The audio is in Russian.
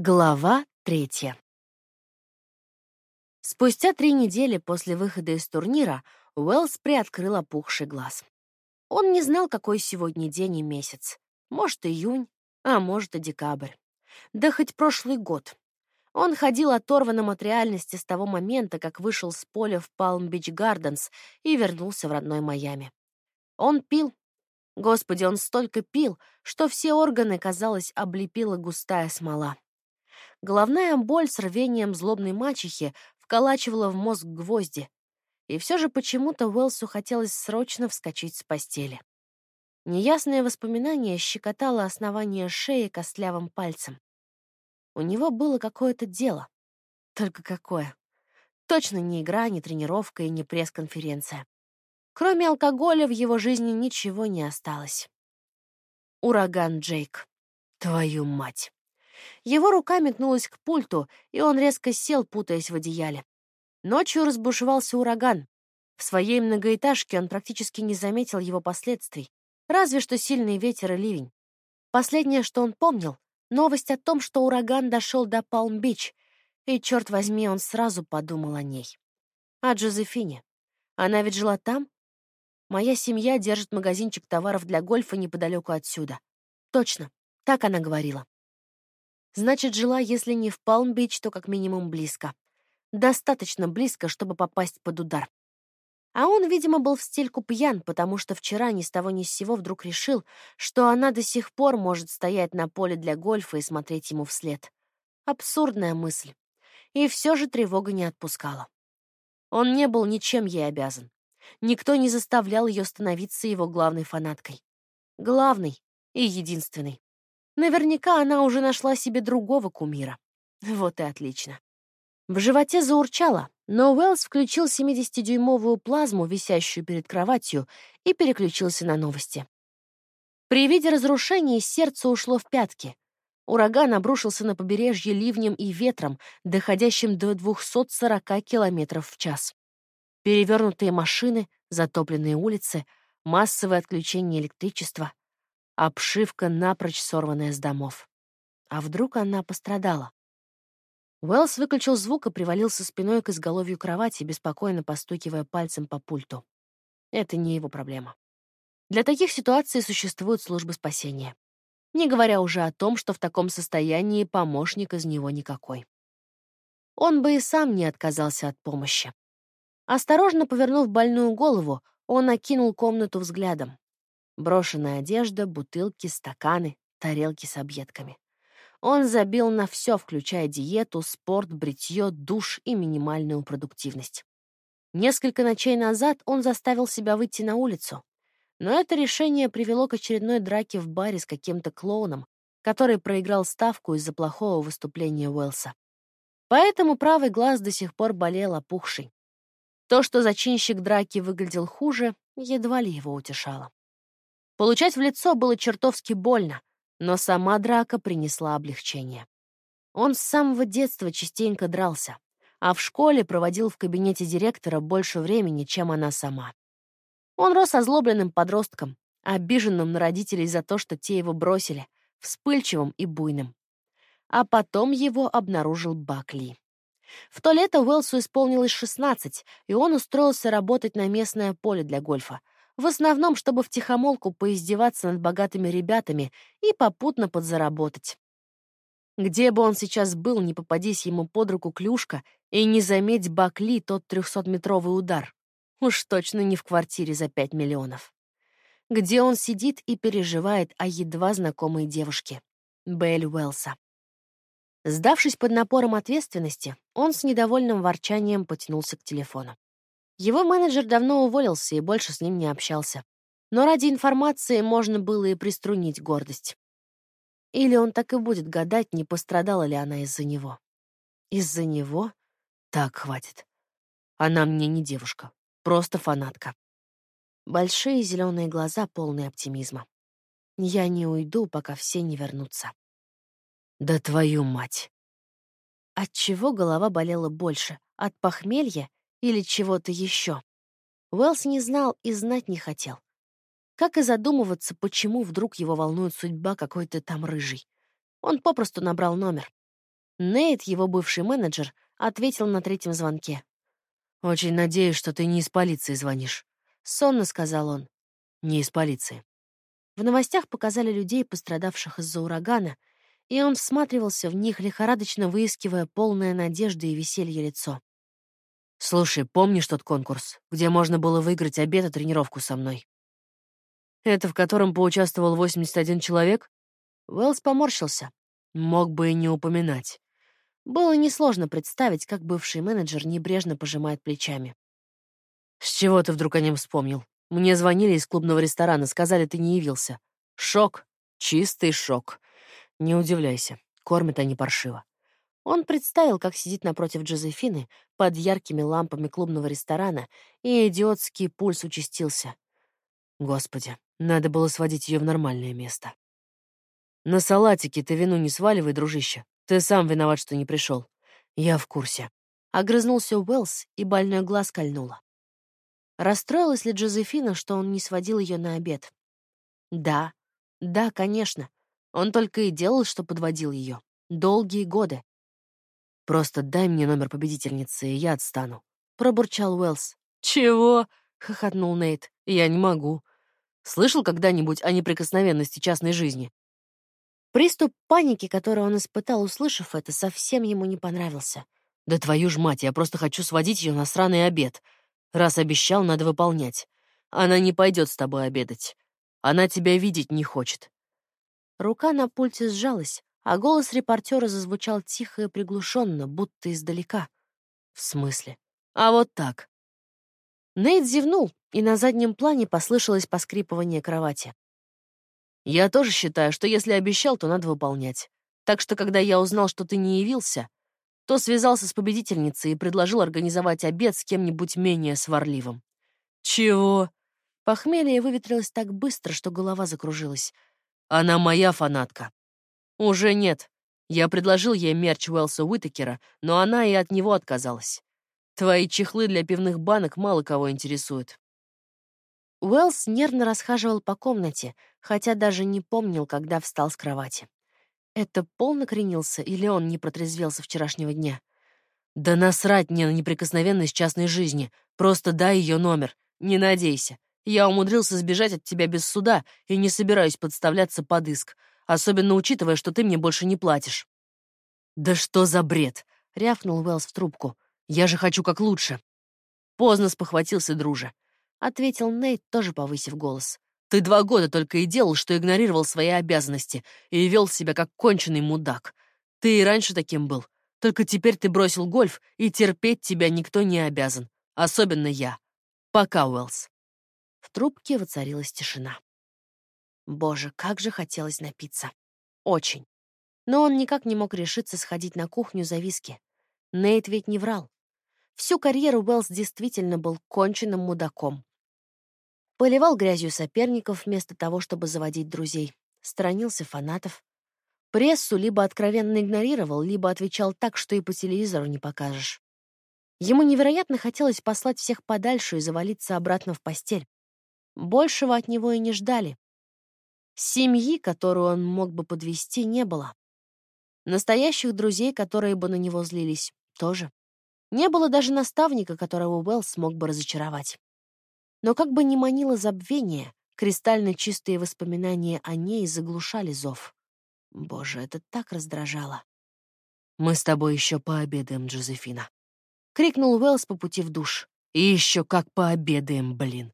Глава третья. Спустя три недели после выхода из турнира Уэллс приоткрыл опухший глаз. Он не знал, какой сегодня день и месяц. Может, июнь, а может, и декабрь. Да хоть прошлый год. Он ходил оторванным от реальности с того момента, как вышел с поля в Палм-Бич Гарденс и вернулся в родной Майами. Он пил. Господи, он столько пил, что все органы, казалось, облепила густая смола. Головная боль с рвением злобной мачехи вколачивала в мозг гвозди. И все же почему-то Уэлсу хотелось срочно вскочить с постели. Неясное воспоминание щекотало основание шеи костлявым пальцем. У него было какое-то дело. Только какое? Точно не игра, не тренировка и не пресс-конференция. Кроме алкоголя в его жизни ничего не осталось. Ураган Джейк. Твою мать. Его рука метнулась к пульту, и он резко сел, путаясь в одеяле. Ночью разбушевался ураган. В своей многоэтажке он практически не заметил его последствий, разве что сильный ветер и ливень. Последнее, что он помнил, новость о том, что ураган дошел до Палм-Бич, и, черт возьми, он сразу подумал о ней. О Джозефине. Она ведь жила там? Моя семья держит магазинчик товаров для гольфа неподалеку отсюда. Точно, так она говорила. Значит, жила, если не в Палм-Бич, то как минимум близко. Достаточно близко, чтобы попасть под удар. А он, видимо, был в стельку пьян, потому что вчера ни с того ни с сего вдруг решил, что она до сих пор может стоять на поле для гольфа и смотреть ему вслед. Абсурдная мысль. И все же тревога не отпускала. Он не был ничем ей обязан. Никто не заставлял ее становиться его главной фанаткой. Главной и единственной. Наверняка она уже нашла себе другого кумира. Вот и отлично. В животе заурчало, но Уэллс включил 70-дюймовую плазму, висящую перед кроватью, и переключился на новости. При виде разрушений сердце ушло в пятки. Ураган обрушился на побережье ливнем и ветром, доходящим до 240 км в час. Перевернутые машины, затопленные улицы, массовое отключение электричества обшивка, напрочь сорванная с домов. А вдруг она пострадала? Уэллс выключил звук и привалился спиной к изголовью кровати, беспокойно постукивая пальцем по пульту. Это не его проблема. Для таких ситуаций существуют службы спасения. Не говоря уже о том, что в таком состоянии помощник из него никакой. Он бы и сам не отказался от помощи. Осторожно повернув больную голову, он окинул комнату взглядом. Брошенная одежда, бутылки, стаканы, тарелки с объедками. Он забил на все, включая диету, спорт, бритье, душ и минимальную продуктивность. Несколько ночей назад он заставил себя выйти на улицу, но это решение привело к очередной драке в баре с каким-то клоуном, который проиграл ставку из-за плохого выступления Уэлса. Поэтому правый глаз до сих пор болел опухший. То, что зачинщик драки выглядел хуже, едва ли его утешало. Получать в лицо было чертовски больно, но сама драка принесла облегчение. Он с самого детства частенько дрался, а в школе проводил в кабинете директора больше времени, чем она сама. Он рос озлобленным подростком, обиженным на родителей за то, что те его бросили, вспыльчивым и буйным. А потом его обнаружил Бакли. В то лето Уэлсу исполнилось 16, и он устроился работать на местное поле для гольфа, в основном, чтобы втихомолку поиздеваться над богатыми ребятами и попутно подзаработать. Где бы он сейчас был, не попадись ему под руку клюшка и не заметь Бакли тот трехсотметровый удар. Уж точно не в квартире за пять миллионов. Где он сидит и переживает о едва знакомой девушке. Белль Уэлса. Сдавшись под напором ответственности, он с недовольным ворчанием потянулся к телефону. Его менеджер давно уволился и больше с ним не общался. Но ради информации можно было и приструнить гордость. Или он так и будет гадать, не пострадала ли она из-за него. Из-за него? Так, хватит. Она мне не девушка, просто фанатка. Большие зеленые глаза, полные оптимизма. Я не уйду, пока все не вернутся. Да твою мать! От чего голова болела больше? От похмелья или чего-то еще. Уэллс не знал и знать не хотел. Как и задумываться, почему вдруг его волнует судьба какой-то там рыжий. Он попросту набрал номер. Нейт, его бывший менеджер, ответил на третьем звонке. «Очень надеюсь, что ты не из полиции звонишь», — сонно сказал он. «Не из полиции». В новостях показали людей, пострадавших из-за урагана, и он всматривался в них, лихорадочно выискивая полное надежды и веселье лицо. «Слушай, помнишь тот конкурс, где можно было выиграть обед и тренировку со мной?» «Это в котором поучаствовал 81 человек?» Уэллс поморщился. Мог бы и не упоминать. Было несложно представить, как бывший менеджер небрежно пожимает плечами. «С чего ты вдруг о нем вспомнил? Мне звонили из клубного ресторана, сказали, ты не явился. Шок. Чистый шок. Не удивляйся, кормят они паршиво. Он представил, как сидит напротив Джозефины под яркими лампами клубного ресторана, и идиотский пульс участился. Господи, надо было сводить ее в нормальное место. На салатике ты вину не сваливай, дружище. Ты сам виноват, что не пришел. Я в курсе. Огрызнулся Уэллс, и больной глаз кольнуло. Расстроилась ли Джозефина, что он не сводил ее на обед? Да, да, конечно. Он только и делал, что подводил ее. Долгие годы. «Просто дай мне номер победительницы, и я отстану», — пробурчал Уэллс. «Чего?» — хохотнул Нейт. «Я не могу. Слышал когда-нибудь о неприкосновенности частной жизни?» Приступ паники, который он испытал, услышав это, совсем ему не понравился. «Да твою ж мать, я просто хочу сводить ее на сраный обед. Раз обещал, надо выполнять. Она не пойдет с тобой обедать. Она тебя видеть не хочет. Рука на пульте сжалась, а голос репортера зазвучал тихо и приглушенно, будто издалека. В смысле? А вот так. Нейт зевнул, и на заднем плане послышалось поскрипывание кровати. «Я тоже считаю, что если обещал, то надо выполнять. Так что, когда я узнал, что ты не явился, то связался с победительницей и предложил организовать обед с кем-нибудь менее сварливым». «Чего?» Похмелье выветрилось так быстро, что голова закружилась. Она моя фанатка. Уже нет. Я предложил ей мерч Уэлса Уитакера, но она и от него отказалась. Твои чехлы для пивных банок мало кого интересуют. Уэллс нервно расхаживал по комнате, хотя даже не помнил, когда встал с кровати. Это Пол накренился или он не протрезвел со вчерашнего дня? Да насрать мне на неприкосновенность частной жизни. Просто дай ее номер. Не надейся. Я умудрился сбежать от тебя без суда и не собираюсь подставляться под иск, особенно учитывая, что ты мне больше не платишь». «Да что за бред?» — рявкнул Уэллс в трубку. «Я же хочу как лучше». «Поздно спохватился, друже», — ответил Нейт, тоже повысив голос. «Ты два года только и делал, что игнорировал свои обязанности и вел себя как конченый мудак. Ты и раньше таким был. Только теперь ты бросил гольф, и терпеть тебя никто не обязан. Особенно я. Пока, Уэллс». В трубке воцарилась тишина. Боже, как же хотелось напиться. Очень. Но он никак не мог решиться сходить на кухню за виски. Нейт ведь не врал. Всю карьеру Уэллс действительно был конченным мудаком. Поливал грязью соперников вместо того, чтобы заводить друзей. Сторонился фанатов. Прессу либо откровенно игнорировал, либо отвечал так, что и по телевизору не покажешь. Ему невероятно хотелось послать всех подальше и завалиться обратно в постель. Большего от него и не ждали. Семьи, которую он мог бы подвести, не было. Настоящих друзей, которые бы на него злились, тоже. Не было даже наставника, которого Уэллс смог бы разочаровать. Но как бы ни манило забвение, кристально чистые воспоминания о ней заглушали зов. Боже, это так раздражало. «Мы с тобой еще пообедаем, Джозефина», — крикнул Уэллс по пути в душ. «И еще как пообедаем, блин!»